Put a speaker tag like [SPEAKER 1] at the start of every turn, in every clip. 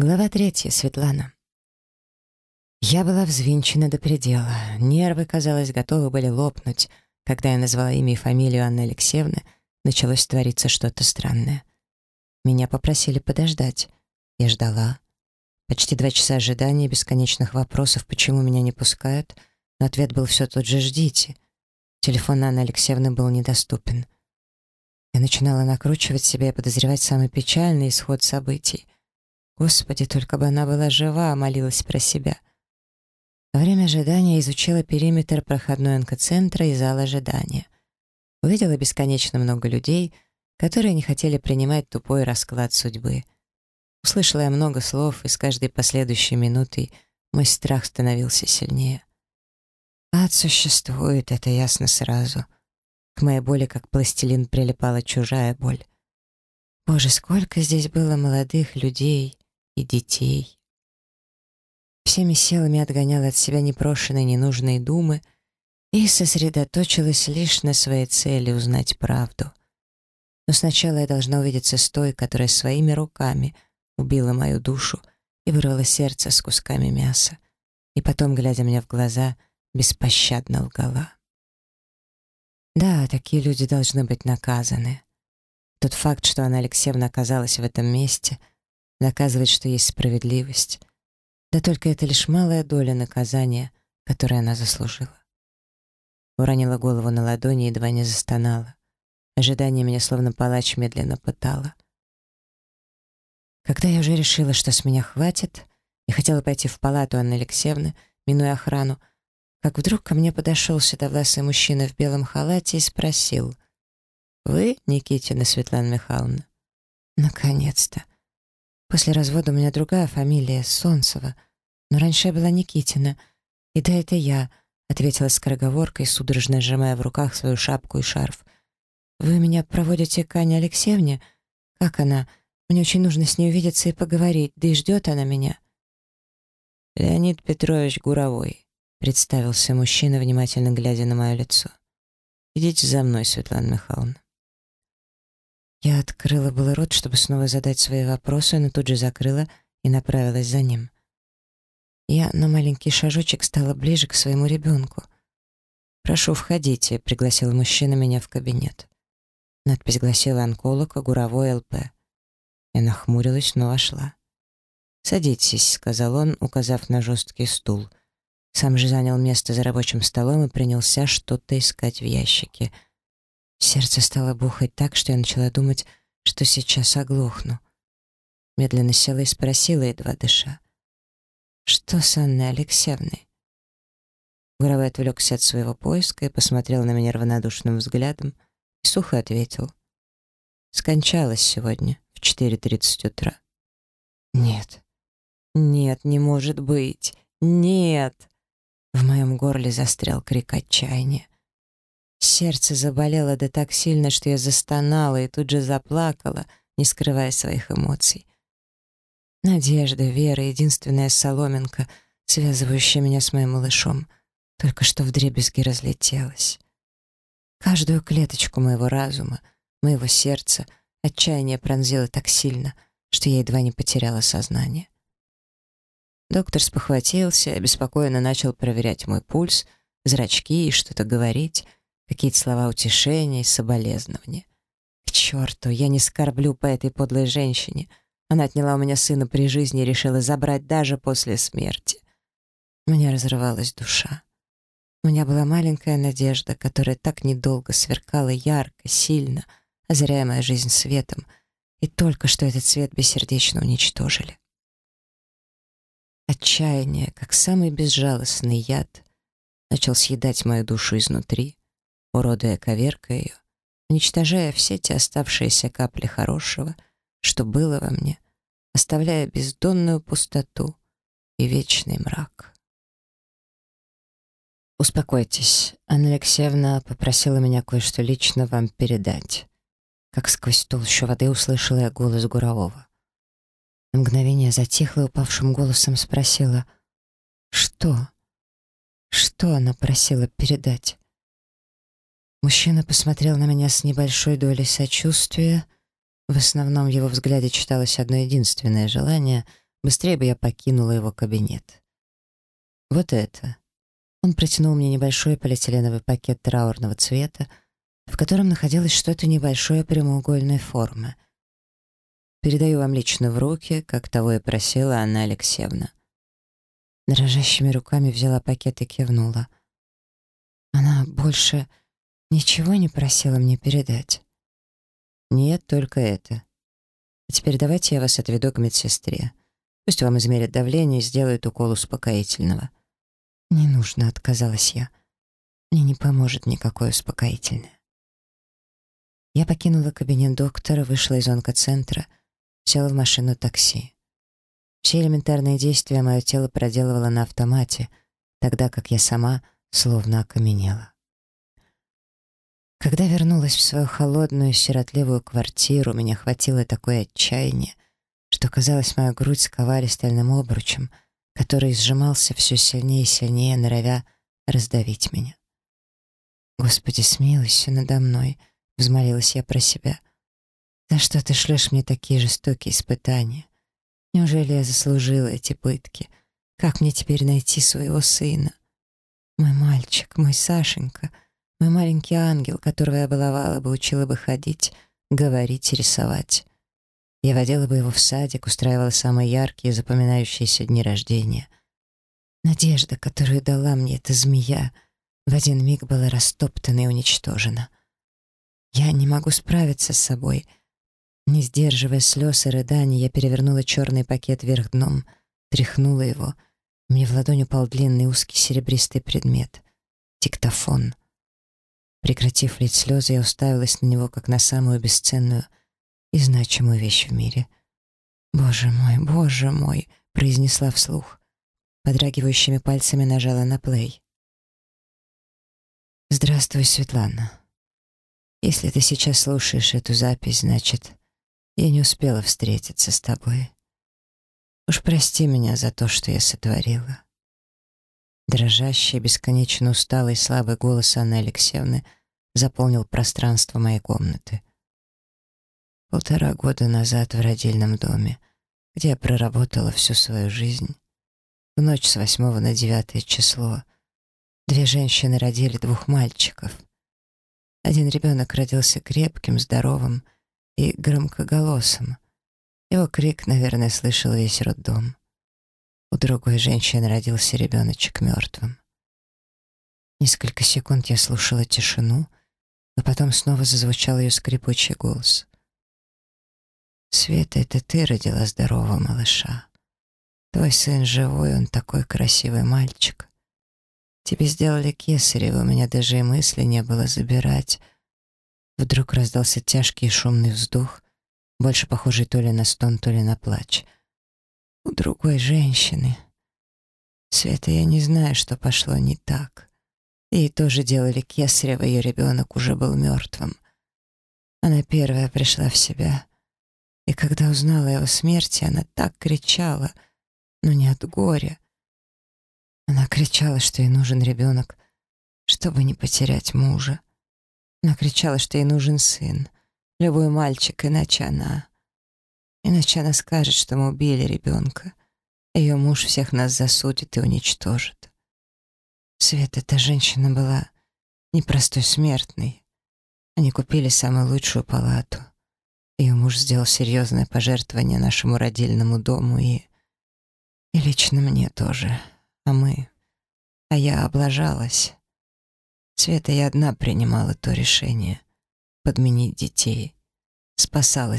[SPEAKER 1] Глава третья. Светлана. Я была взвинчена до предела. Нервы, казалось, готовы были лопнуть. Когда я назвала имя и фамилию Анны Алексеевны, началось твориться что-то странное. Меня попросили подождать. Я ждала. Почти два часа ожидания, бесконечных вопросов, почему меня не пускают, но ответ был все тот же «ждите». Телефон Анны Алексеевны был недоступен. Я начинала накручивать себя и подозревать самый печальный исход событий. Господи, только бы она была жива, молилась про себя. Во время ожидания изучила периметр проходной онкоцентра и зал ожидания. Увидела бесконечно много людей, которые не хотели принимать тупой расклад судьбы. Услышала я много слов, и с каждой последующей минутой мой страх становился сильнее. Ад существует, это ясно сразу. К моей боли, как пластилин, прилипала чужая боль. Боже, сколько здесь было молодых людей, и детей. Всеми силами отгоняла от себя непрошенные, ненужные думы и сосредоточилась лишь на своей цели узнать правду. Но сначала я должна увидеться с той, которая своими руками убила мою душу и вырвала сердце с кусками мяса, и потом, глядя мне в глаза, беспощадно лгала. Да, такие люди должны быть наказаны. Тот факт, что Анна Алексеевна оказалась в этом месте — доказывать, что есть справедливость. Да только это лишь малая доля наказания, которое она заслужила. Уронила голову на ладони и едва не застонала. Ожидание меня словно палач медленно пытало. Когда я уже решила, что с меня хватит, и хотела пойти в палату Анны Алексеевны, минуя охрану, как вдруг ко мне подошел седовласый мужчина в белом халате и спросил, «Вы Никитина Светлана Михайловна?» «Наконец-то! После развода у меня другая фамилия, Солнцева. Но раньше я была Никитина. И да, это я, — ответила скороговоркой, судорожно сжимая в руках свою шапку и шарф. «Вы меня проводите к Ане Алексеевне? Как она? Мне очень нужно с ней увидеться и поговорить, да и ждет она меня».
[SPEAKER 2] «Леонид Петрович Гуровой», — представился мужчина, внимательно глядя на мое лицо. «Идите за мной, Светлана Михайловна».
[SPEAKER 1] Я открыла было рот, чтобы снова задать свои вопросы, но тут же закрыла и направилась за ним. Я на маленький шажочек стала ближе к своему ребенку. «Прошу, входите», — пригласил мужчина меня в кабинет. Надпись гласила «Онколог, Гуровой ЛП». Я нахмурилась, но вошла. «Садитесь», — сказал он, указав на жесткий стул. Сам же занял место за рабочим столом и принялся что-то искать в ящике — Сердце стало бухать так, что я начала думать, что сейчас оглохну. Медленно села и спросила, едва дыша. «Что с Анной Алексеевной?» Горовой отвлекся от своего поиска и посмотрел на меня равнодушным взглядом и сухо ответил. «Скончалась сегодня в 4.30 утра». «Нет, нет, не может быть, нет!» В моем горле застрял крик отчаяния. Сердце заболело да так сильно, что я застонала и тут же заплакала, не скрывая своих эмоций. Надежда, вера — единственная соломинка, связывающая меня с моим малышом, только что вдребезги разлетелась. Каждую клеточку моего разума, моего сердца отчаяние пронзило так сильно, что я едва не потеряла сознание. Доктор спохватился, обеспокоенно начал проверять мой пульс, зрачки и что-то говорить — Какие-то слова утешения и соболезнования. К черту, я не скорблю по этой подлой женщине. Она отняла у меня сына при жизни и решила забрать даже после смерти. У меня разрывалась душа. У меня была маленькая надежда, которая так недолго сверкала ярко, сильно, озаряя мою жизнь светом, и только что этот свет бессердечно уничтожили. Отчаяние, как самый безжалостный яд, начал съедать мою душу изнутри, уродуя коверкой ее, уничтожая все те оставшиеся капли хорошего, что было во мне, оставляя бездонную пустоту и вечный мрак. «Успокойтесь, Анна Алексеевна попросила меня кое-что лично вам передать». Как сквозь толщу воды услышала я голос Гурового. На Ничего не просила мне передать. Нет, только это. А теперь давайте я вас отведу к медсестре. Пусть вам измерят давление и сделают укол успокоительного. Не нужно, отказалась я. Мне не поможет никакое успокоительное. Я покинула кабинет доктора, вышла из онкоцентра, села в машину такси. Все элементарные действия мое тело проделывало на автомате, тогда как я сама словно окаменела. Когда вернулась в свою холодную, сиротливую квартиру, меня хватило такое отчаяние, что, казалось, моя грудь сковали стальным обручем, который сжимался все сильнее и сильнее, норовя раздавить меня. «Господи, смилуйся надо мной», — взмолилась я про себя. «За что ты шлешь мне такие жестокие испытания? Неужели я заслужила эти пытки? Как мне теперь найти своего сына? Мой мальчик, мой Сашенька, мой маленький ангел, которого я баловала бы, учила бы ходить, говорить и рисовать. Я водила бы его в садик, устраивала самые яркие запоминающиеся дни рождения. Надежда, которую дала мне эта змея, в один миг была растоптана и уничтожена. Я не могу справиться с собой — не сдерживая слез и рыданий, я перевернула черный пакет вверх дном, тряхнула его. Мне в ладонь упал длинный узкий серебристый предмет — диктофон. Прекратив лить слезы, я уставилась на него, как на самую бесценную и значимую вещь в мире. «Боже мой, боже мой!» — произнесла вслух. Подрагивающими пальцами нажала на плей. «Здравствуй, Светлана. Если ты сейчас слушаешь эту запись, значит, я не успела встретиться с тобой. Уж прости меня за то, что я сотворила. Дрожащий, бесконечно усталый, слабый голос Анны Алексеевны заполнил пространство моей комнаты. Полтора года назад в родильном доме, где я проработала всю свою жизнь, в ночь с восьмого на девятое число, две женщины родили двух мальчиков. Один ребенок родился крепким, здоровым, и громкоголосым. Его крик, наверное, слышал весь роддом. У другой женщины родился ребеночек мертвым. Несколько секунд я слушала тишину, но потом снова зазвучал ее скрипучий голос. «Света, это ты родила здорового малыша. Твой сын живой, он такой красивый мальчик. Тебе сделали кесарево, у меня даже и мысли не было забирать. Вдруг раздался тяжкий и шумный вздох, больше похожий то ли на стон, то ли на плач. У другой женщины. Света, я не знаю, что пошло не так. Ей тоже делали кесарево, ее ребенок уже был мертвым. Она первая пришла в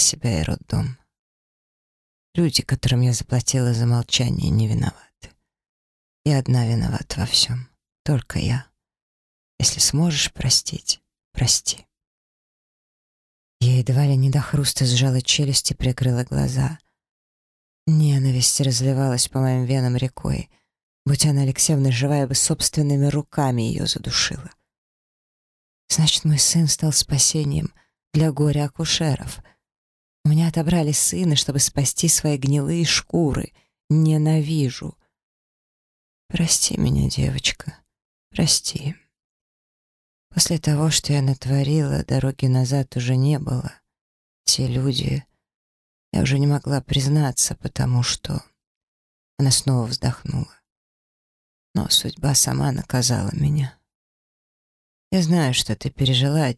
[SPEAKER 1] себя. И когда узнала о его смерти, она так кричала, но не от горя. Она кричала, что ей нужен ребенок, чтобы не потерять мужа. Она кричала, что ей нужен сын. Любой мальчик, иначе она... Иначе она скажет, что мы убили ребенка. Ее муж всех нас засудит и уничтожит. Свет, эта женщина была непростой смертной. Они купили самую лучшую палату. Ее муж сделал серьезное пожертвование нашему родильному дому и... И лично мне тоже. А мы... А я облажалась. Света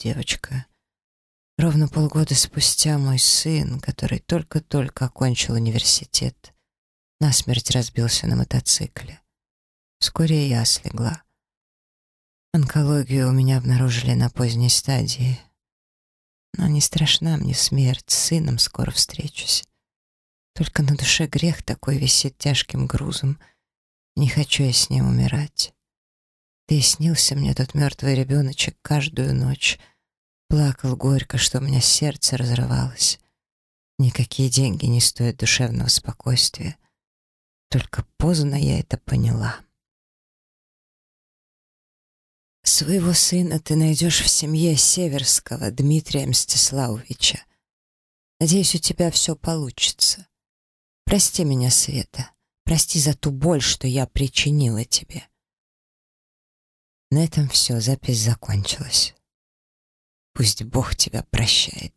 [SPEAKER 1] я одна принимала то решение — подменить детей, спасала себя и роддом. Люди, которым я заплатила за молчание, не виноваты. Я одна виновата во всем, только я. Если сможешь простить, прости. Я едва ли не до хруста сжала челюсть и прикрыла глаза. Ненависть разливалась по моим венам рекой. Будь она Алексеевна живая бы собственными руками ее задушила. Значит, мой сын стал спасением для горя-акушеров. У меня отобрали сына, чтобы спасти свои гнилые шкуры. Ненавижу. Прости меня, девочка, прости. После того, что я натворила, дороги назад уже не было. Те люди... Я уже не могла признаться, потому что... Она снова вздохнула. Но судьба сама наказала меня. Я знаю, что ты пережила, девочка. Ровно полгода спустя мой сын, который только-только окончил университет, насмерть разбился на мотоцикле. Вскоре я слегла. Онкологию у меня обнаружили на поздней стадии. Но не страшна мне смерть, с сыном скоро встречусь. Только на душе грех такой висит тяжким грузом. Не хочу я с ним умирать. Да и снился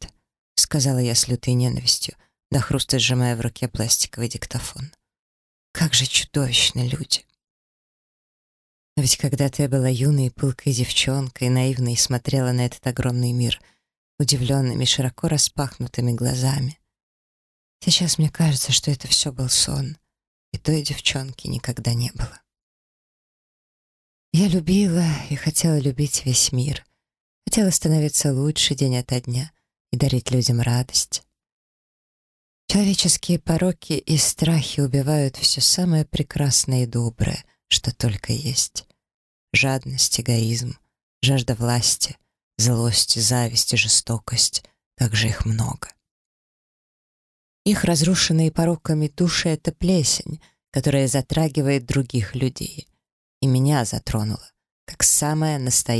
[SPEAKER 1] мне тот мертвый ребеночек каждую ночь. Плакал горько, что у меня сердце разрывалось. Никакие деньги не стоят душевного спокойствия. Только поздно я это поняла. Своего сына ты найдешь в семье Северского Дмитрия Мстиславовича. Надеюсь, у тебя все получится. Прости меня, Света. Прости за ту боль, что я причинила тебе. На этом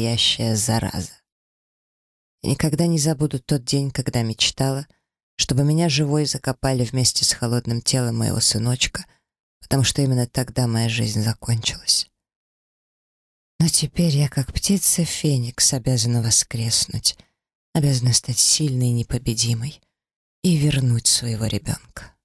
[SPEAKER 1] все, запись закончилась. «Пусть Бог никогда не забуду тот день, когда мечтала, чтобы меня живой закопали вместе с холодным телом моего сыночка, потому что именно тогда моя жизнь закончилась. Но теперь я, как птица Феникс, обязана воскреснуть, обязана стать сильной и непобедимой и вернуть своего ребенка.